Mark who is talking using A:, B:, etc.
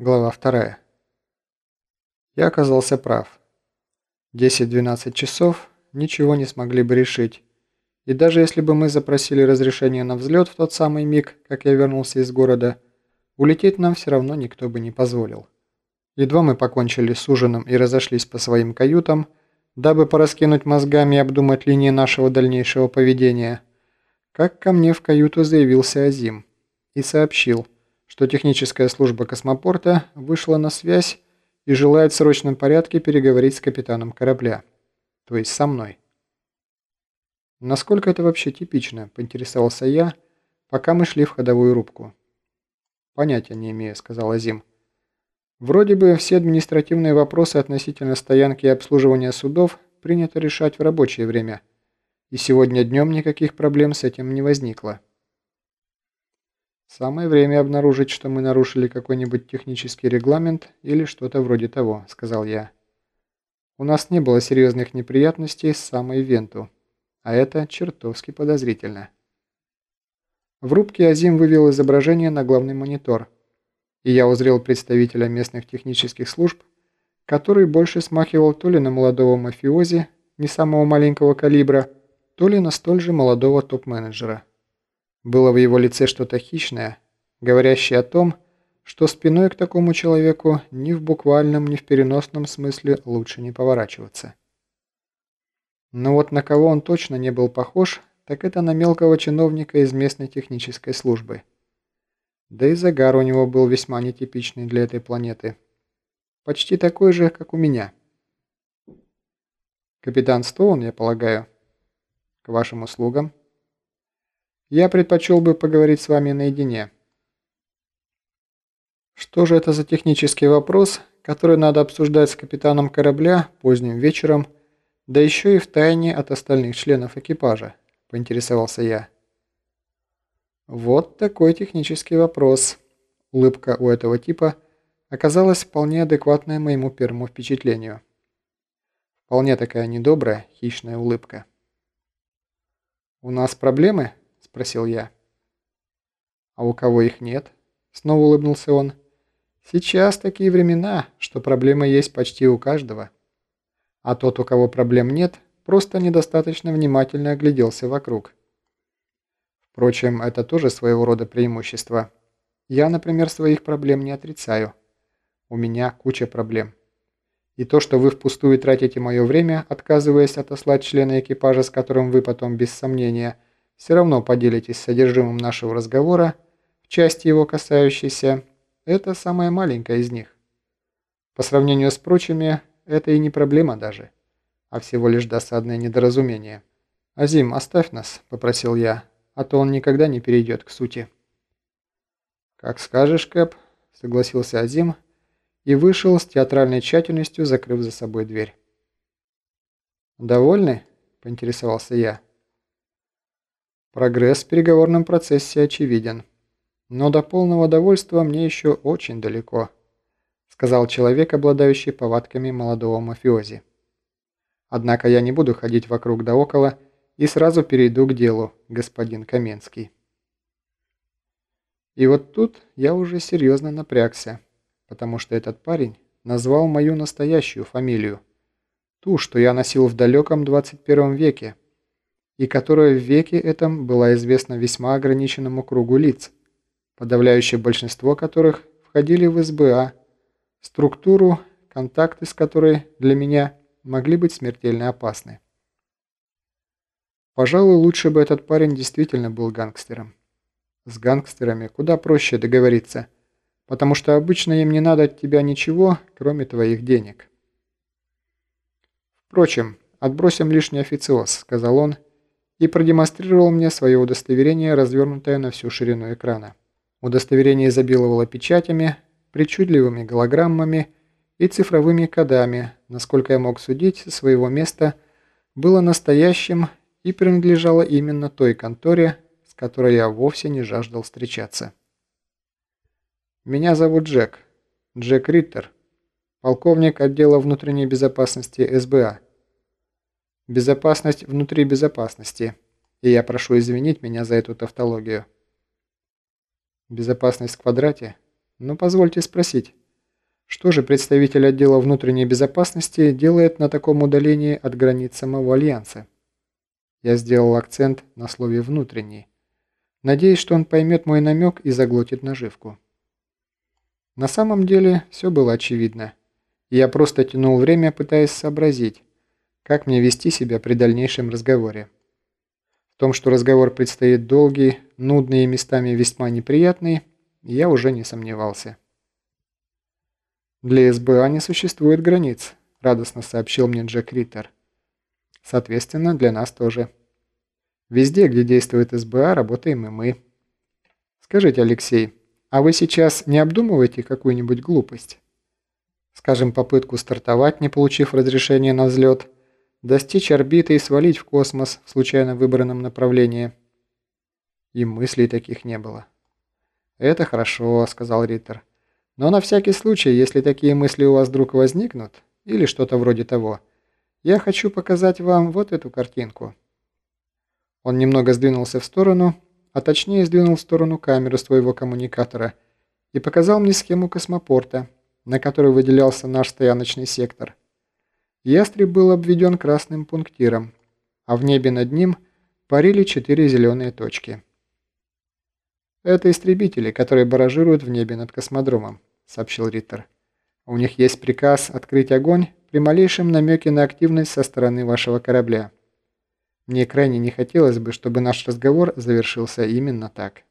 A: Глава 2. Я оказался прав. 10-12 часов ничего не смогли бы решить. И даже если бы мы запросили разрешение на взлет в тот самый миг, как я вернулся из города, улететь нам все равно никто бы не позволил. Едва мы покончили с ужином и разошлись по своим каютам, дабы пораскинуть мозгами и обдумать линии нашего дальнейшего поведения, как ко мне в каюту заявился Азим и сообщил – что техническая служба космопорта вышла на связь и желает в срочном порядке переговорить с капитаном корабля, то есть со мной. Насколько это вообще типично, поинтересовался я, пока мы шли в ходовую рубку. Понятия не имею, сказал Азим. Вроде бы все административные вопросы относительно стоянки и обслуживания судов принято решать в рабочее время, и сегодня днем никаких проблем с этим не возникло. «Самое время обнаружить, что мы нарушили какой-нибудь технический регламент или что-то вроде того», — сказал я. «У нас не было серьезных неприятностей с самой Венту, а это чертовски подозрительно». В рубке Азим вывел изображение на главный монитор, и я узрел представителя местных технических служб, который больше смахивал то ли на молодого мафиози, не самого маленького калибра, то ли на столь же молодого топ-менеджера. Было в его лице что-то хищное, говорящее о том, что спиной к такому человеку ни в буквальном, ни в переносном смысле лучше не поворачиваться. Но вот на кого он точно не был похож, так это на мелкого чиновника из местной технической службы. Да и загар у него был весьма нетипичный для этой планеты. Почти такой же, как у меня. Капитан Стоун, я полагаю. К вашим услугам. Я предпочел бы поговорить с вами наедине. Что же это за технический вопрос, который надо обсуждать с капитаном корабля поздним вечером, да еще и в тайне от остальных членов экипажа, поинтересовался я. Вот такой технический вопрос. Улыбка у этого типа оказалась вполне адекватная моему первому впечатлению. Вполне такая недобрая, хищная улыбка. «У нас проблемы?» Спросил я. «А у кого их нет?» Снова улыбнулся он. «Сейчас такие времена, что проблемы есть почти у каждого. А тот, у кого проблем нет, просто недостаточно внимательно огляделся вокруг. Впрочем, это тоже своего рода преимущество. Я, например, своих проблем не отрицаю. У меня куча проблем. И то, что вы впустую тратите мое время, отказываясь отослать члена экипажа, с которым вы потом, без сомнения, все равно поделитесь содержимым нашего разговора, в части его касающейся, это самая маленькая из них. По сравнению с прочими, это и не проблема даже, а всего лишь досадное недоразумение. «Азим, оставь нас», – попросил я, – «а то он никогда не перейдет к сути». «Как скажешь, Кэп», – согласился Азим и вышел с театральной тщательностью, закрыв за собой дверь. «Довольны?» – поинтересовался я. Прогресс в переговорном процессе очевиден. Но до полного довольства мне еще очень далеко, сказал человек, обладающий повадками молодого мафиози. Однако я не буду ходить вокруг да около и сразу перейду к делу, господин Каменский. И вот тут я уже серьезно напрягся, потому что этот парень назвал мою настоящую фамилию, ту, что я носил в далеком 21 веке, и которая в веке этом была известна весьма ограниченному кругу лиц, подавляющее большинство которых входили в СБА, структуру, контакты с которой для меня могли быть смертельно опасны. Пожалуй, лучше бы этот парень действительно был гангстером. С гангстерами куда проще договориться, потому что обычно им не надо от тебя ничего, кроме твоих денег. Впрочем, отбросим лишний официоз, сказал он, и продемонстрировал мне свое удостоверение, развернутое на всю ширину экрана. Удостоверение изобиловало печатями, причудливыми голограммами и цифровыми кодами, насколько я мог судить, со своего места было настоящим и принадлежало именно той конторе, с которой я вовсе не жаждал встречаться. Меня зовут Джек, Джек Риттер, полковник отдела внутренней безопасности СБА. Безопасность внутри безопасности. И я прошу извинить меня за эту тавтологию. Безопасность в квадрате? Ну, позвольте спросить, Что же представитель отдела внутренней безопасности делает на таком удалении от границ самого Альянса? Я сделал акцент на слове «внутренний», надеясь, что он поймет мой намек и заглотит наживку. На самом деле все было очевидно. Я просто тянул время, пытаясь сообразить, как мне вести себя при дальнейшем разговоре. В том, что разговор предстоит долгий, нудный и местами весьма неприятный, я уже не сомневался. «Для СБА не существует границ», – радостно сообщил мне Джек Риттер. «Соответственно, для нас тоже. Везде, где действует СБА, работаем и мы. Скажите, Алексей, а вы сейчас не обдумываете какую-нибудь глупость? Скажем, попытку стартовать, не получив разрешения на взлет, достичь орбиты и свалить в космос в случайно выбранном направлении?» И мыслей таких не было. «Это хорошо», – сказал Риттер. Но на всякий случай, если такие мысли у вас вдруг возникнут, или что-то вроде того, я хочу показать вам вот эту картинку. Он немного сдвинулся в сторону, а точнее сдвинул в сторону камеры своего коммуникатора и показал мне схему космопорта, на которой выделялся наш стояночный сектор. Ястреб был обведен красным пунктиром, а в небе над ним парили четыре зеленые точки. Это истребители, которые баражируют в небе над космодромом сообщил Риттер. «У них есть приказ открыть огонь при малейшем намеке на активность со стороны вашего корабля. Мне крайне не хотелось бы, чтобы наш разговор завершился именно так».